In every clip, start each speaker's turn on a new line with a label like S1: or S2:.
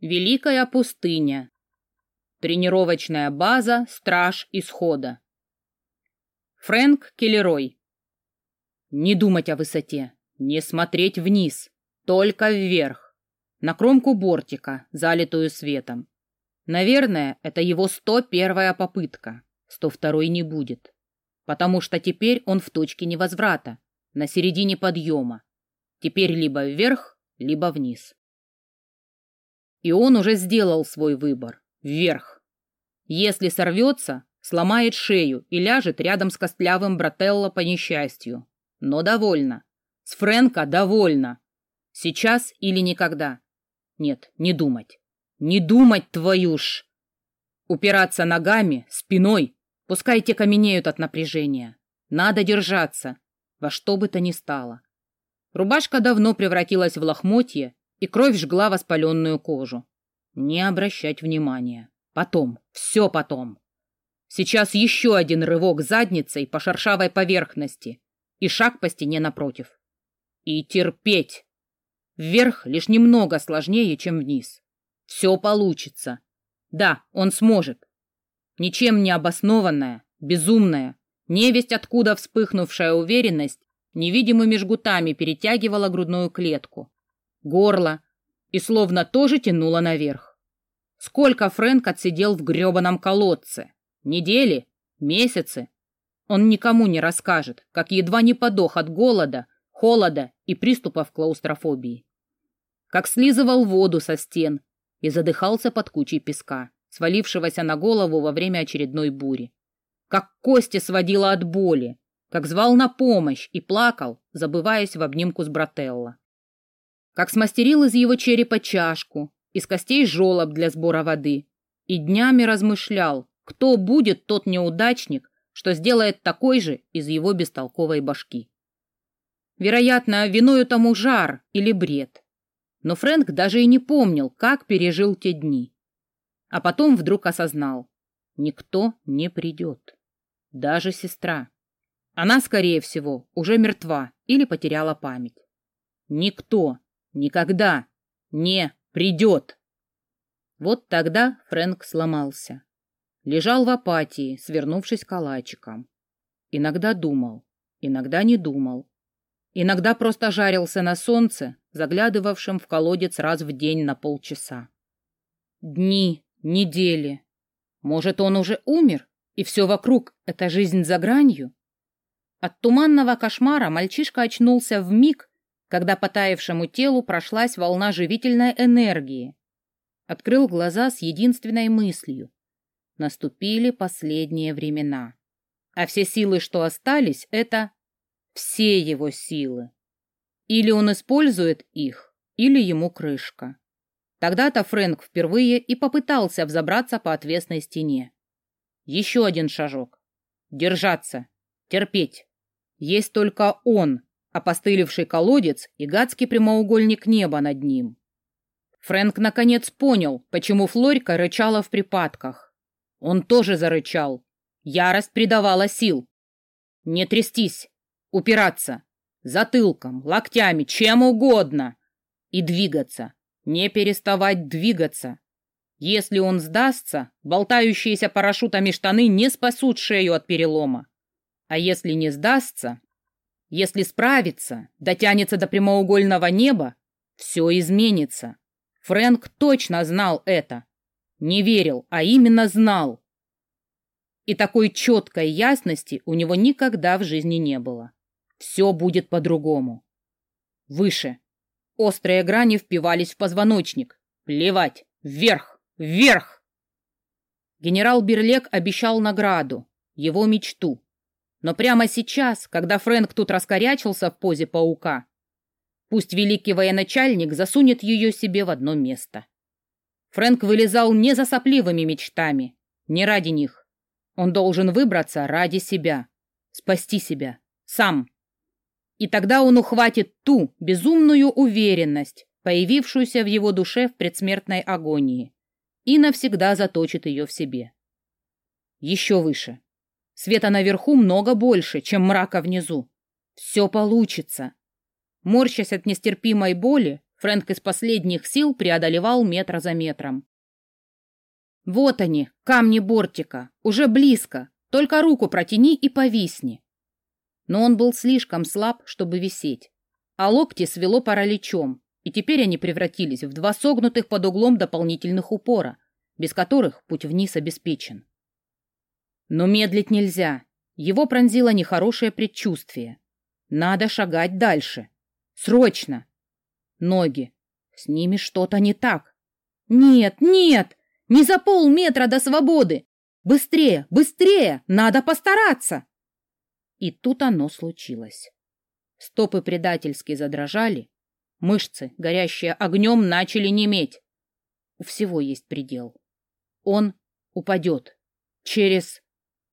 S1: Великая пустыня. Тренировочная база «Страж Исхода». Фрэнк Келлерой. Не думать о высоте, не смотреть вниз, только вверх, на кромку бортика, залитую светом. Наверное, это его 101-я попытка, 102-й не будет, потому что теперь он в точке невозврата, на середине подъема. Теперь либо вверх, либо вниз. И он уже сделал свой выбор — вверх. Если сорвется, сломает шею и ляжет рядом с костлявым брателло по несчастью. Но довольно. С Фрэнка довольно. Сейчас или никогда. Нет, не думать. Не думать твою ж! Упираться ногами, спиной, пускай те каменеют от напряжения. Надо держаться, во что бы то ни стало. Рубашка давно превратилась в лохмотье, и кровь жгла воспаленную кожу. Не обращать внимания. Потом, все потом. Сейчас еще один рывок задницей по шершавой поверхности и шаг по стене напротив. И терпеть. Вверх лишь немного сложнее, чем вниз. Все получится. Да, он сможет. Ничем не обоснованная, безумная, невесть откуда вспыхнувшая уверенность невидимыми жгутами перетягивала грудную клетку, горло и словно тоже тянула наверх. Сколько Фрэнк отсидел в грёбаном колодце? Недели? Месяцы? Он никому не расскажет, как едва не подох от голода, холода и приступов клаустрофобии. Как слизывал воду со стен и задыхался под кучей песка, свалившегося на голову во время очередной бури. Как кости сводило от боли, как звал на помощь и плакал, забываясь в обнимку с брателло. Как смастерил из его черепа чашку, из костей жолоб для сбора воды, и днями размышлял, кто будет тот неудачник, что сделает такой же из его бестолковой башки. Вероятно, виною тому жар или бред. Но Фрэнк даже и не помнил, как пережил те дни. А потом вдруг осознал. Никто не придет. Даже сестра. Она, скорее всего, уже мертва или потеряла память. Никто никогда не придет. Вот тогда Фрэнк сломался. Лежал в апатии, свернувшись калачиком. Иногда думал, иногда не думал. Иногда просто жарился на солнце, заглядывавшем в колодец раз в день на полчаса. Дни, недели. Может, он уже умер, и все вокруг — это жизнь за гранью? От туманного кошмара мальчишка очнулся в миг, когда по таявшему телу прошлась волна живительной энергии. Открыл глаза с единственной мыслью. Наступили последние времена. А все силы, что остались, это все его силы. Или он использует их, или ему крышка. Тогда-то Фрэнк впервые и попытался взобраться по отвесной стене. Еще один шажок. Держаться. Терпеть. Есть только он, опостылевший колодец и гадский прямоугольник неба над ним. Фрэнк наконец понял, почему Флорька рычала в припадках. Он тоже зарычал. Ярость придавала сил. Не трястись, Упираться. Затылком, локтями, чем угодно. И двигаться. Не переставать двигаться. Если он сдастся, болтающиеся парашютами штаны не спасут шею от перелома. А если не сдастся, если справится, дотянется до прямоугольного неба, все изменится. Фрэнк точно знал это. Не верил, а именно знал. И такой четкой ясности у него никогда в жизни не было. Все будет по-другому. Выше. Острые грани впивались в позвоночник. Плевать. Вверх! Вверх! Генерал Берлек обещал награду, его мечту. Но прямо сейчас, когда Фрэнк тут раскорячился в позе паука, пусть великий военачальник засунет ее себе в одно место. Фрэнк вылезал не за сопливыми мечтами, не ради них. Он должен выбраться ради себя, спасти себя, сам. И тогда он ухватит ту безумную уверенность, появившуюся в его душе в предсмертной агонии, и навсегда заточит ее в себе. Еще выше. Света наверху много больше, чем мрака внизу. Все получится. Морщась от нестерпимой боли, Фрэнк из последних сил преодолевал метр за метром. Вот они, камни бортика, уже близко, только руку протяни и повисни. Но он был слишком слаб, чтобы висеть, а локти свело параличом, и теперь они превратились в два согнутых под углом дополнительных упора, без которых путь вниз обеспечен. Но медлить нельзя. Его пронзило нехорошее предчувствие. Надо шагать дальше. Срочно! Ноги. С ними что-то не так. Нет, нет! Не за полметра до свободы! Быстрее, быстрее! Надо постараться! И тут оно случилось. Стопы предательски задрожали, мышцы, горящие огнем, начали неметь. У всего есть предел. Он упадет. Через...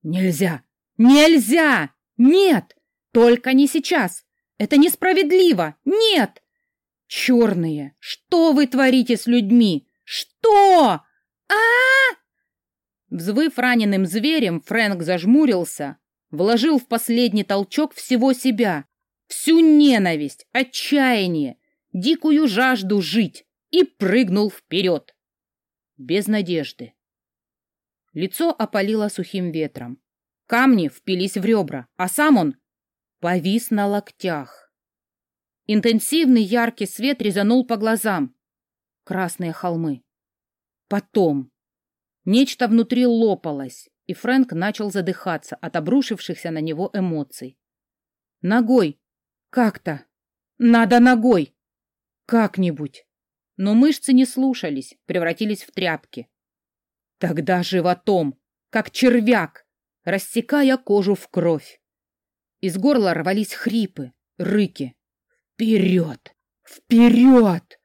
S1: Нельзя! Нельзя! Нет! Только не сейчас! Это несправедливо! Нет! Черные! Что вы творите с людьми? Что? а, -а, -а Взвыв раненым зверем, Фрэнк зажмурился, вложил в последний толчок всего себя, всю ненависть, отчаяние, дикую жажду жить и прыгнул вперед. Без надежды. Лицо опалило сухим ветром. Камни впились в ребра, а сам он повис на локтях. Интенсивный яркий свет резанул по глазам. Красные холмы. Потом. Нечто внутри лопалось, и Фрэнк начал задыхаться от обрушившихся на него эмоций. Ногой. Как-то. Надо ногой. Как-нибудь. Но мышцы не слушались, превратились в тряпки. Тогда животом, как червяк, рассекая кожу в кровь. Из горла рвались хрипы, рыки. Вперед! Вперед!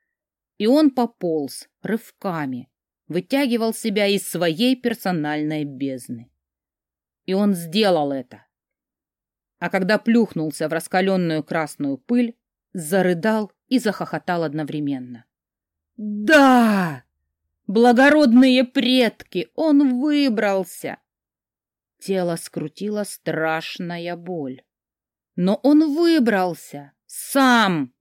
S1: И он пополз рывками, вытягивал себя из своей персональной бездны. И он сделал это. А когда плюхнулся в раскаленную красную пыль, зарыдал и захохотал одновременно. «Да!» Благородные предки! Он выбрался! Тело скрутило страшная боль. Но он выбрался! Сам!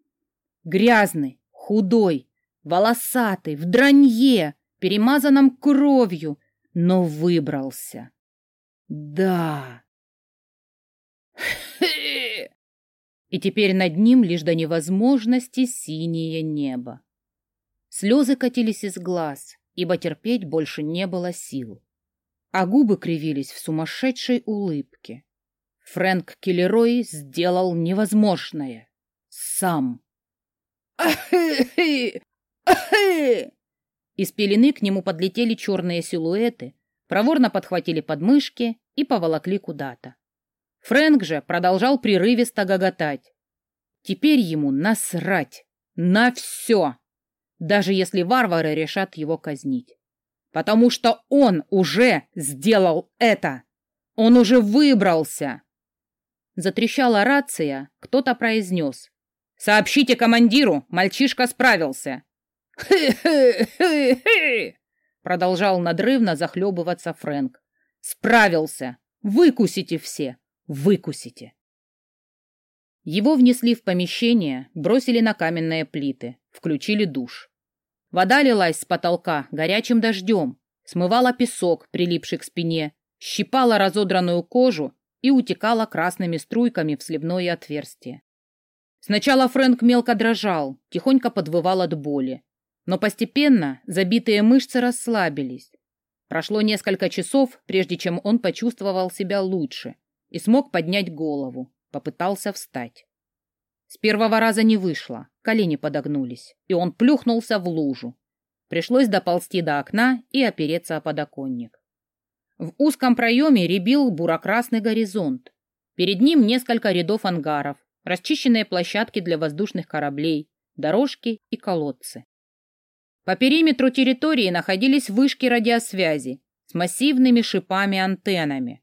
S1: Грязный, худой, волосатый, в дранье, перемазанном кровью, но выбрался. Да! И теперь над ним лишь до невозможности синее небо. Слезы катились из глаз, ибо терпеть больше не было сил. А губы кривились в сумасшедшей улыбке. Фрэнк Киллерой сделал невозможное. Сам. Из пелены к нему подлетели черные силуэты, проворно подхватили подмышки и поволокли куда-то. Фрэнк же продолжал прерывисто гоготать. Теперь ему насрать на все даже если варвары решат его казнить. Потому что он уже сделал это. Он уже выбрался. Затрещала рация, кто-то произнес. «Сообщите командиру, мальчишка справился!» «Хы-хы-хы-хы!» Продолжал надрывно захлебываться Фрэнк. «Справился! Выкусите все! Выкусите!» Его внесли в помещение, бросили на каменные плиты, включили душ. Вода лилась с потолка горячим дождем, смывала песок, прилипший к спине, щипала разодранную кожу и утекала красными струйками в сливное отверстие. Сначала Фрэнк мелко дрожал, тихонько подвывал от боли. Но постепенно забитые мышцы расслабились. Прошло несколько часов, прежде чем он почувствовал себя лучше и смог поднять голову, попытался встать. С первого раза не вышло, колени подогнулись, и он плюхнулся в лужу. Пришлось доползти до окна и опереться о подоконник. В узком проеме рябил бурокрасный горизонт. Перед ним несколько рядов ангаров, расчищенные площадки для воздушных кораблей, дорожки и колодцы. По периметру территории находились вышки радиосвязи с массивными шипами-антеннами.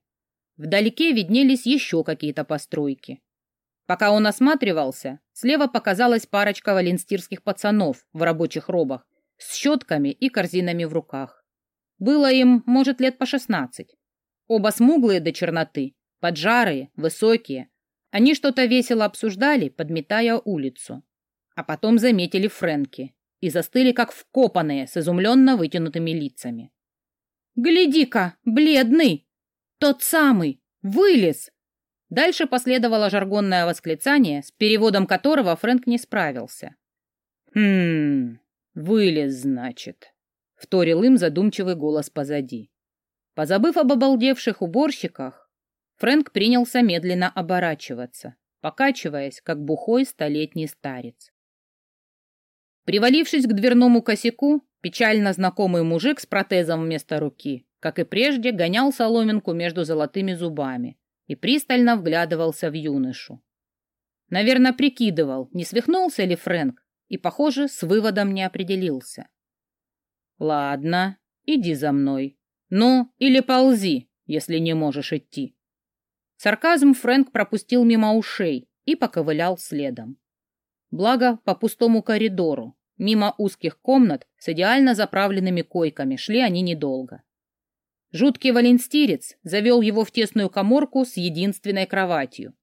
S1: Вдалеке виднелись еще какие-то постройки. Пока он осматривался, слева показалась парочка валенстирских пацанов в рабочих робах с щетками и корзинами в руках. Было им, может, лет по шестнадцать. Оба смуглые до черноты, поджарые, высокие. Они что-то весело обсуждали, подметая улицу. а потом заметили Фрэнки и застыли, как вкопанные, с изумленно вытянутыми лицами. «Гляди-ка, бледный! Тот самый! Вылез!» Дальше последовало жаргонное восклицание, с переводом которого Фрэнк не справился.
S2: «Хм, вылез, значит», — вторил им задумчивый голос позади.
S1: Позабыв об обалдевших уборщиках, Фрэнк принялся медленно оборачиваться, покачиваясь, как бухой столетний старец. Привалившись к дверному косяку, печально знакомый мужик с протезом вместо руки, как и прежде, гонял соломинку между золотыми зубами и пристально вглядывался в юношу. Наверное, прикидывал, не свихнулся ли Фрэнк, и, похоже, с выводом не определился.
S2: «Ладно, иди за мной. Ну, или ползи, если не можешь идти».
S1: Сарказм Фрэнк пропустил мимо ушей и поковылял следом. Благо, по пустому коридору, мимо узких комнат с идеально заправленными койками, шли они недолго. Жуткий валенстирец завел его в тесную коморку с единственной кроватью.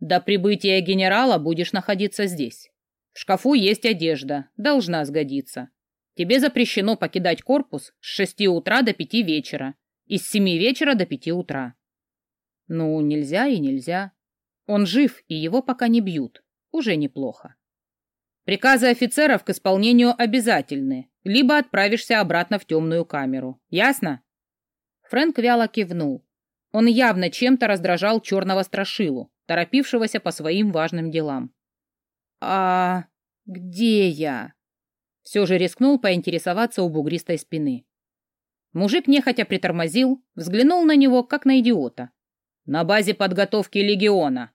S1: До прибытия генерала будешь находиться здесь. В шкафу есть одежда, должна сгодиться. Тебе запрещено покидать корпус с шести утра до пяти вечера и с семи вечера до пяти утра. Ну, нельзя и нельзя. Он жив, и его пока не бьют уже неплохо. Приказы офицеров к исполнению обязательны, либо отправишься обратно в темную камеру. Ясно? Фрэнк вяло кивнул. Он явно чем-то раздражал черного страшилу, торопившегося по своим важным делам. «А где я?» Все же рискнул поинтересоваться у бугристой спины. Мужик нехотя притормозил, взглянул на него, как на идиота. «На базе подготовки легиона».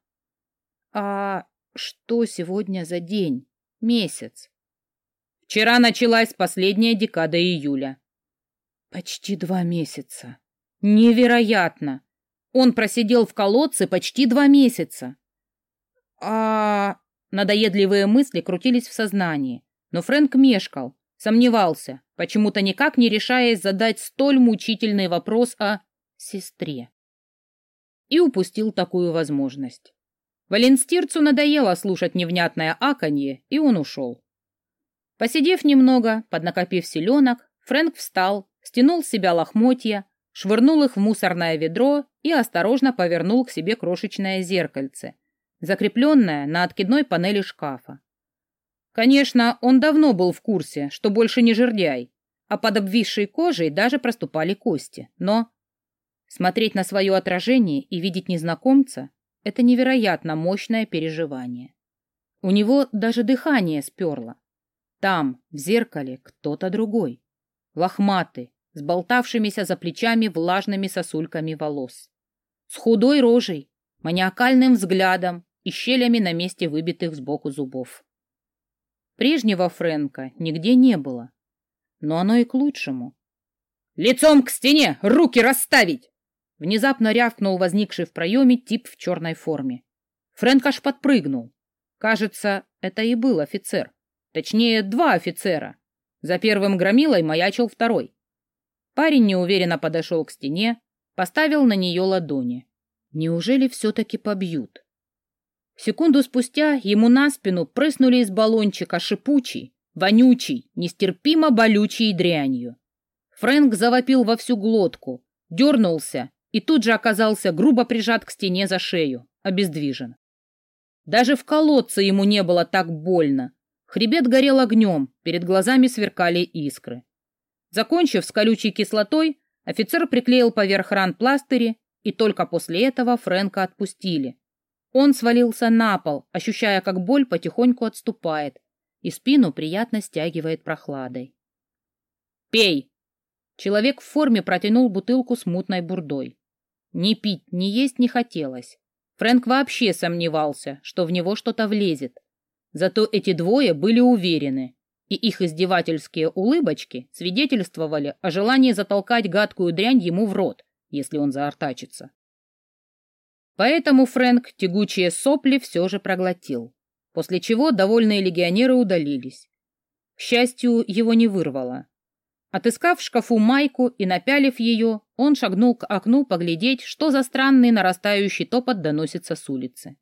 S1: «А что сегодня за день? Месяц? Вчера началась последняя декада июля. Почти два месяца. Невероятно! Он просидел в колодце почти два месяца. А... Надоедливые мысли крутились в сознании, но Фрэнк мешкал, сомневался, почему-то никак не решаясь задать столь мучительный вопрос о сестре. И упустил такую возможность. Валенстирцу надоело слушать невнятное аканье, и он ушел. Посидев немного, поднакопив селенок, Фрэнк встал, стянул с себя лохмотья, швырнул их в мусорное ведро и осторожно повернул к себе крошечное зеркальце, закрепленное на откидной панели шкафа. Конечно, он давно был в курсе, что больше не жердяй, а под обвисшей кожей даже проступали кости, но... Смотреть на свое отражение и видеть незнакомца это невероятно мощное переживание. У него даже дыхание сперло. Там, в зеркале, кто-то другой. Лохматый, с болтавшимися за плечами влажными сосульками волос. С худой рожей, маниакальным взглядом и щелями на месте выбитых сбоку зубов. Прежнего Фрэнка нигде не было. Но оно и к лучшему. «Лицом к стене! Руки расставить!» Внезапно рявкнул возникший в проеме тип в черной форме. Фрэнк аж подпрыгнул. Кажется, это и был офицер. Точнее, два офицера. За первым громилой маячил второй. Парень неуверенно подошел к стене, поставил на нее ладони. Неужели все-таки побьют? Секунду спустя ему на спину прыснули из баллончика шипучий, вонючий, нестерпимо болючий дрянью. Фрэнк завопил во всю глотку, дернулся и тут же оказался грубо прижат к стене за шею, обездвижен. Даже в колодце ему не было так больно. Хребет горел огнем, перед глазами сверкали искры. Закончив с колючей кислотой, офицер приклеил поверх ран пластыри, и только после этого Фрэнка отпустили. Он свалился на пол, ощущая, как боль потихоньку отступает, и спину приятно стягивает прохладой. «Пей!» Человек в форме протянул бутылку с мутной бурдой. Ни пить, ни есть не хотелось. Фрэнк вообще сомневался, что в него что-то влезет. Зато эти двое были уверены, и их издевательские улыбочки свидетельствовали о желании затолкать гадкую дрянь ему в рот, если он заортачится. Поэтому Фрэнк тягучие сопли все же проглотил, после чего довольные легионеры удалились. К счастью, его не вырвало. Отыскав в шкафу майку и напялив ее, он шагнул к окну поглядеть, что за странный нарастающий топот доносится с улицы.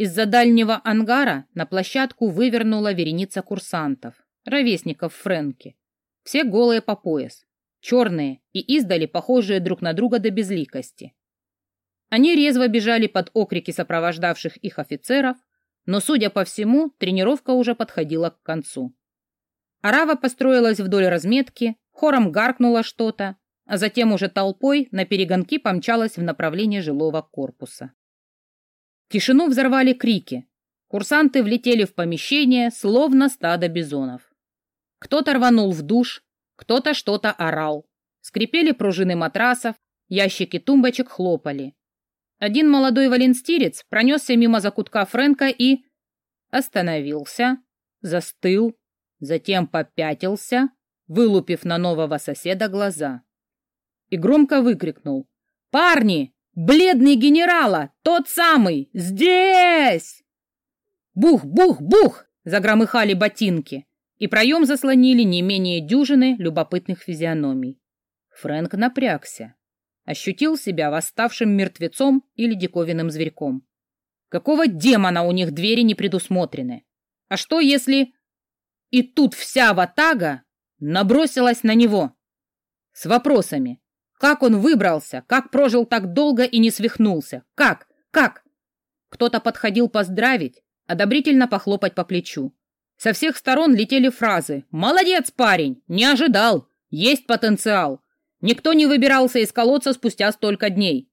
S1: Из-за дальнего ангара на площадку вывернула вереница курсантов, ровесников Фрэнки. Все голые по пояс, черные и издали похожие друг на друга до безликости. Они резво бежали под окрики сопровождавших их офицеров, но, судя по всему, тренировка уже подходила к концу. Арава построилась вдоль разметки, хором гаркнула что-то, а затем уже толпой на перегонки помчалась в направлении жилого корпуса. Тишину взорвали крики. Курсанты влетели в помещение, словно стадо бизонов. Кто-то рванул в душ, кто-то что-то орал. Скрипели пружины матрасов, ящики тумбочек хлопали. Один молодой валенстирец пронесся мимо закутка Фрэнка и... Остановился, застыл, затем попятился, вылупив на нового соседа глаза и громко выкрикнул. «Парни! Бледный генерала! Тот самый! Здесь!» «Бух! Бух! Бух!» — загромыхали ботинки, и проем заслонили не менее дюжины любопытных физиономий. Фрэнк напрягся, ощутил себя восставшим мертвецом или диковинным зверьком. Какого демона у них двери не предусмотрены? А что если... И тут вся ватага набросилась на него с вопросами. Как он выбрался? Как прожил так долго и не свихнулся? Как? Как? Кто-то подходил поздравить, одобрительно похлопать по плечу. Со всех сторон летели фразы «Молодец, парень! Не ожидал! Есть потенциал! Никто не выбирался из колодца спустя столько дней!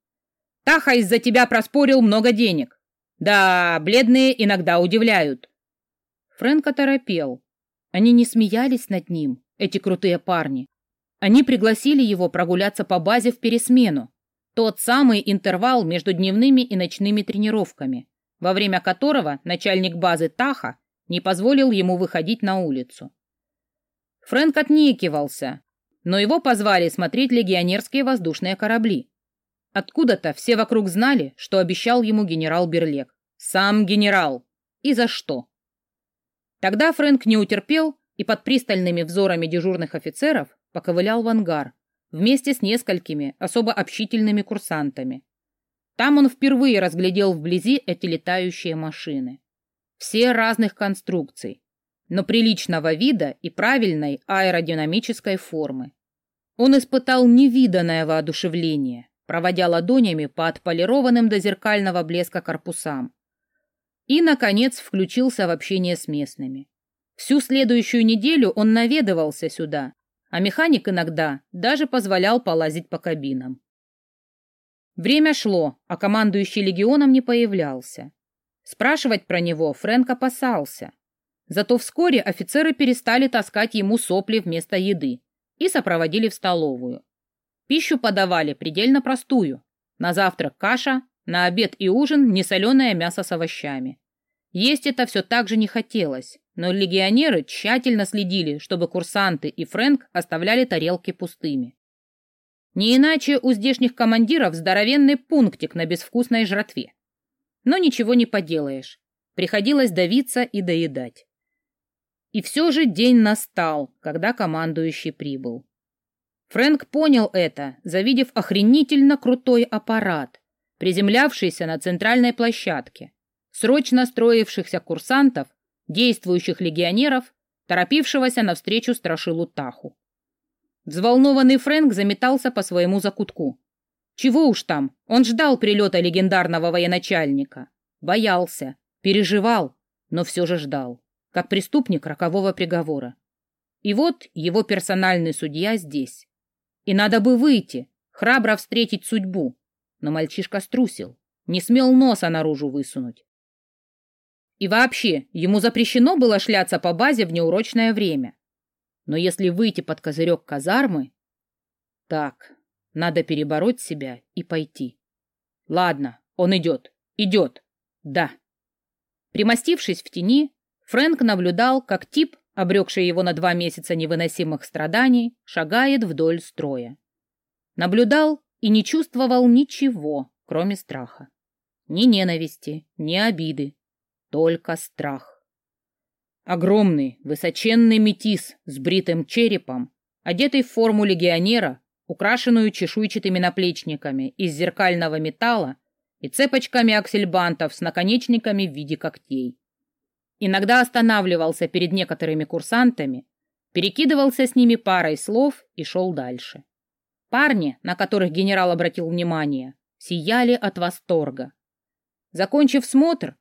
S1: Таха из-за тебя проспорил много денег! Да, бледные иногда удивляют!» Фрэнк оторопел. Они не смеялись над ним, эти крутые парни. Они пригласили его прогуляться по базе в пересмену, тот самый интервал между дневными и ночными тренировками, во время которого начальник базы Таха не позволил ему выходить на улицу. Фрэнк отнекивался, но его позвали смотреть легионерские воздушные корабли. Откуда-то все вокруг знали, что обещал ему генерал Берлег. Сам генерал. И за что? Тогда Фрэнк не утерпел и под пристальными взорами дежурных офицеров поковылял в ангар вместе с несколькими особо общительными курсантами. Там он впервые разглядел вблизи эти летающие машины. Все разных конструкций, но приличного вида и правильной аэродинамической формы. Он испытал невиданное воодушевление, проводя ладонями по отполированным до зеркального блеска корпусам. И, наконец, включился в общение с местными. Всю следующую неделю он наведывался сюда, а механик иногда даже позволял полазить по кабинам. Время шло, а командующий легионом не появлялся. Спрашивать про него Фрэнк опасался. Зато вскоре офицеры перестали таскать ему сопли вместо еды и сопроводили в столовую. Пищу подавали предельно простую. На завтрак каша, на обед и ужин несоленое мясо с овощами. Есть это все так же не хотелось, но легионеры тщательно следили, чтобы курсанты и Фрэнк оставляли тарелки пустыми. Не иначе у здешних командиров здоровенный пунктик на безвкусной жратве. Но ничего не поделаешь. Приходилось давиться и доедать. И все же день настал, когда командующий прибыл. Фрэнк понял это, завидев охренительно крутой аппарат, приземлявшийся на центральной площадке срочно строившихся курсантов, действующих легионеров, торопившегося навстречу страшилу Таху. Взволнованный Фрэнк заметался по своему закутку. Чего уж там, он ждал прилета легендарного военачальника. Боялся, переживал, но все же ждал, как преступник рокового приговора. И вот его персональный судья здесь. И надо бы выйти, храбро встретить судьбу. Но мальчишка струсил, не смел носа наружу высунуть. И вообще, ему запрещено было шляться по базе в неурочное время. Но если выйти под козырек казармы... Так, надо перебороть себя и пойти. Ладно, он идет, идет, да. Примостившись в тени, Фрэнк наблюдал, как тип, обрекший его на два месяца невыносимых страданий, шагает вдоль строя. Наблюдал и не чувствовал ничего, кроме страха. Ни ненависти, ни обиды, только страх. Огромный, высоченный метис с бритым черепом, одетый в форму легионера, украшенную чешуйчатыми наплечниками из зеркального металла и цепочками аксельбантов с наконечниками в виде когтей. Иногда останавливался перед некоторыми курсантами, перекидывался с ними парой слов и шел дальше. Парни, на которых генерал обратил внимание, сияли от восторга. Закончив смотр,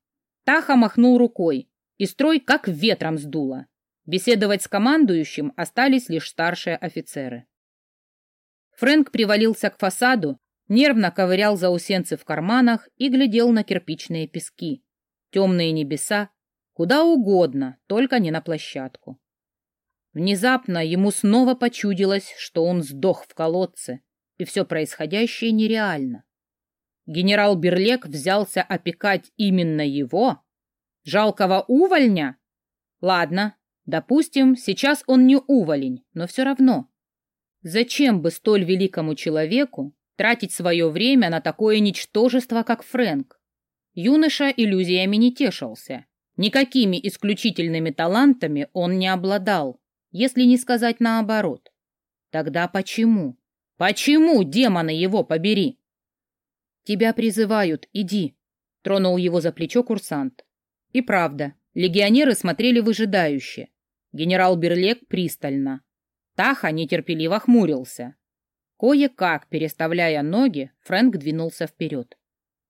S1: Таха махнул рукой, и строй как ветром сдуло. Беседовать с командующим остались лишь старшие офицеры. Фрэнк привалился к фасаду, нервно ковырял заусенцы в карманах и глядел на кирпичные пески, темные небеса, куда угодно, только не на площадку. Внезапно ему снова почудилось, что он сдох в колодце, и все происходящее нереально. Генерал Берлек взялся опекать именно его? Жалкого увольня? Ладно, допустим, сейчас он не уволень, но все равно. Зачем бы столь великому человеку тратить свое время на такое ничтожество, как Фрэнк? Юноша иллюзиями не тешился. Никакими исключительными талантами он не обладал, если не сказать наоборот. Тогда почему? Почему, демона его побери? «Тебя призывают, иди», — тронул его за плечо курсант. И правда, легионеры смотрели выжидающе. Генерал Берлек пристально. Таха нетерпеливо хмурился. Кое-как, переставляя ноги, Фрэнк двинулся вперед.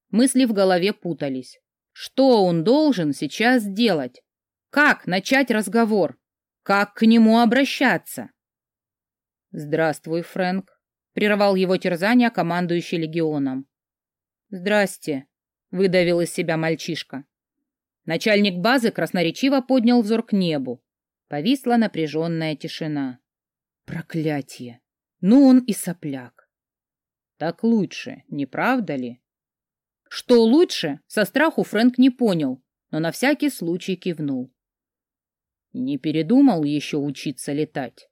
S1: Мысли в голове путались. Что он должен сейчас сделать? Как начать разговор? Как к нему обращаться? «Здравствуй, Фрэнк», — прервал его терзание командующий легионом. «Здрасте», — выдавил из себя мальчишка. Начальник базы красноречиво поднял взор к небу. Повисла напряженная тишина. Проклятие! Ну он и сопляк. Так лучше, не правда ли? Что лучше, со страху Фрэнк не понял, но на всякий случай кивнул. Не передумал еще учиться летать?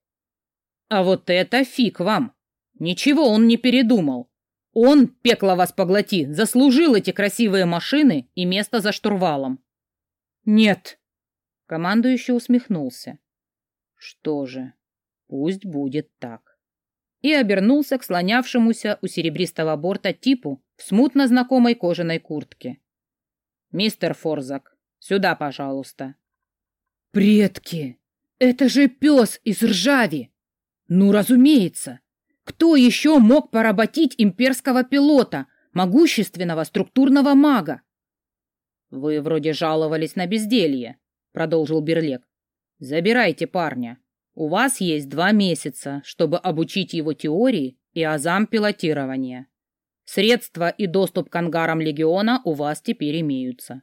S1: А вот это фиг вам! Ничего он не передумал. Он, пекло вас поглоти, заслужил эти красивые машины и место за штурвалом. Нет. Командующий усмехнулся. Что же, пусть будет так. И обернулся к слонявшемуся у серебристого борта типу в смутно знакомой кожаной куртке. Мистер Форзак, сюда, пожалуйста. Предки! Это же пес из ржави! Ну, разумеется! Кто еще мог поработить имперского пилота, могущественного структурного мага? Вы вроде жаловались на безделье, продолжил Берлек. Забирайте парня. У вас есть два месяца, чтобы обучить его теории и азам пилотирования. Средства и доступ к ангарам легиона у вас теперь имеются.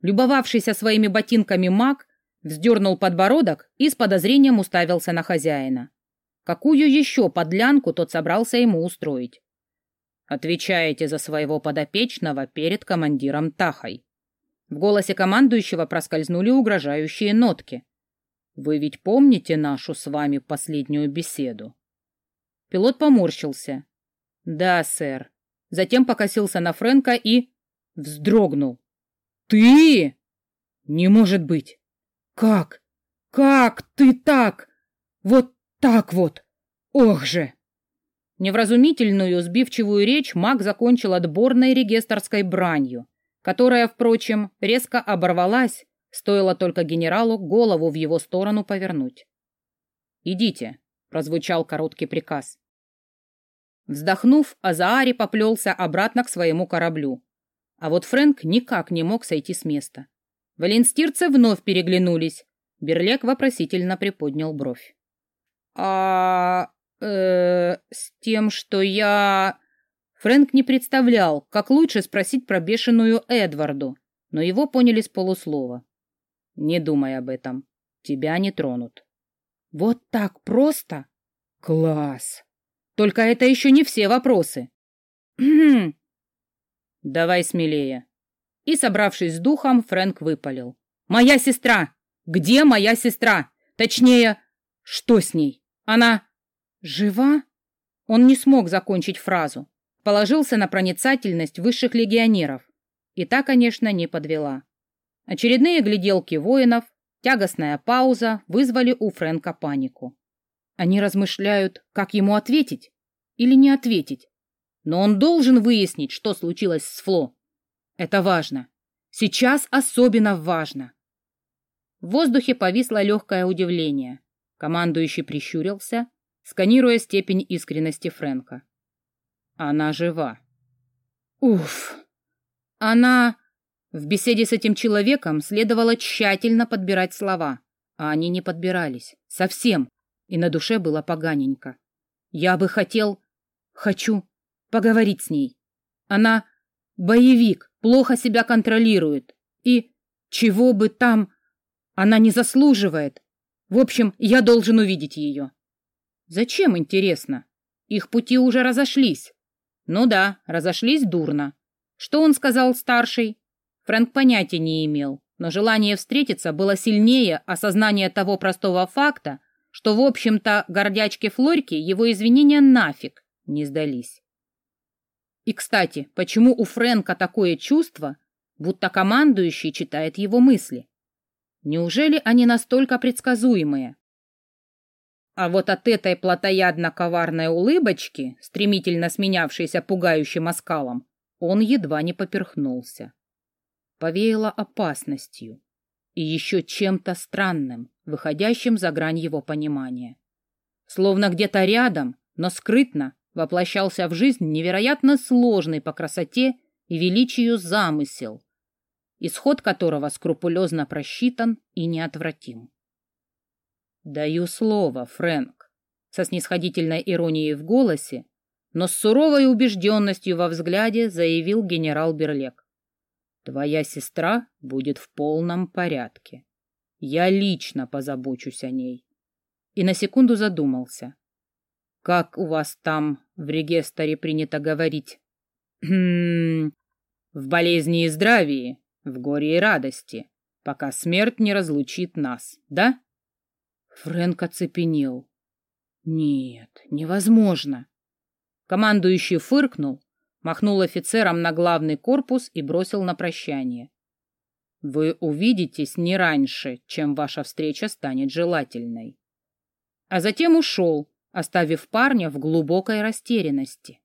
S1: Любовавшийся своими ботинками маг вздернул подбородок и с подозрением уставился на хозяина. Какую еще подлянку тот собрался ему устроить? Отвечаете за своего подопечного перед командиром Тахой. В голосе командующего проскользнули угрожающие нотки. Вы ведь помните нашу с вами последнюю беседу? Пилот поморщился. Да, сэр. Затем покосился на Фрэнка и вздрогнул. Ты? Не может быть. Как? Как ты так? Вот так вот! Ох же!» Невразумительную, сбивчивую речь маг закончил отборной регистрской бранью, которая, впрочем, резко оборвалась, стоило только генералу голову в его сторону повернуть. «Идите», — прозвучал короткий приказ. Вздохнув, Азаари поплелся обратно к своему кораблю. А вот Фрэнк никак не мог сойти с места. Валенстирцы вновь переглянулись. Берлек вопросительно приподнял бровь. А... Э, с тем, что я... Фрэнк не представлял, как лучше спросить про бешеную Эдварду, но его поняли с полуслова. Не думай об этом. Тебя не тронут. Вот так просто? Класс! Только это еще не все вопросы. Давай смелее. И, собравшись с духом, Фрэнк выпалил. «Моя сестра! Где моя сестра? Точнее, что с ней?» Она жива? Он не смог закончить фразу. Положился на проницательность высших легионеров. И та, конечно, не подвела. Очередные гляделки воинов, тягостная пауза вызвали у Фрэнка панику. Они размышляют, как ему ответить или не ответить. Но он должен выяснить, что случилось с Фло. Это важно. Сейчас особенно важно. В воздухе повисло легкое удивление. Командующий прищурился, сканируя степень искренности Фрэнка. Она жива. Уф. Она... В беседе с этим человеком следовало тщательно подбирать слова, а они не подбирались. Совсем. И на душе было поганенько. Я бы хотел... Хочу поговорить с ней. Она боевик, плохо себя контролирует. И чего бы там... Она не заслуживает. В общем, я должен увидеть ее. Зачем, интересно? Их пути уже разошлись. Ну да, разошлись дурно. Что он сказал старший? Фрэнк понятия не имел, но желание встретиться было сильнее осознания того простого факта, что, в общем-то, гордячке Флорьке его извинения нафиг не сдались. И, кстати, почему у Фрэнка такое чувство, будто командующий читает его мысли? Неужели они настолько предсказуемые? А вот от этой плотоядно-коварной улыбочки, стремительно сменявшейся пугающим оскалом, он едва не поперхнулся. Повеяло опасностью и еще чем-то странным, выходящим за грань его понимания. Словно где-то рядом, но скрытно, воплощался в жизнь невероятно сложный по красоте и величию замысел, исход которого скрупулезно просчитан и неотвратим. «Даю слово, Фрэнк», — со снисходительной иронией в голосе, но с суровой убежденностью во взгляде заявил генерал Берлек. «Твоя сестра будет в полном порядке. Я лично позабочусь о ней». И на секунду задумался. Как у вас там в регистре принято говорить? в болезни и здравии, в горе и радости, пока смерть не разлучит нас, да? Фрэнк оцепенел. Нет, невозможно. Командующий фыркнул, махнул офицерам на главный корпус и бросил на прощание. Вы увидитесь не раньше, чем ваша встреча станет желательной. А затем ушел, оставив парня в глубокой растерянности.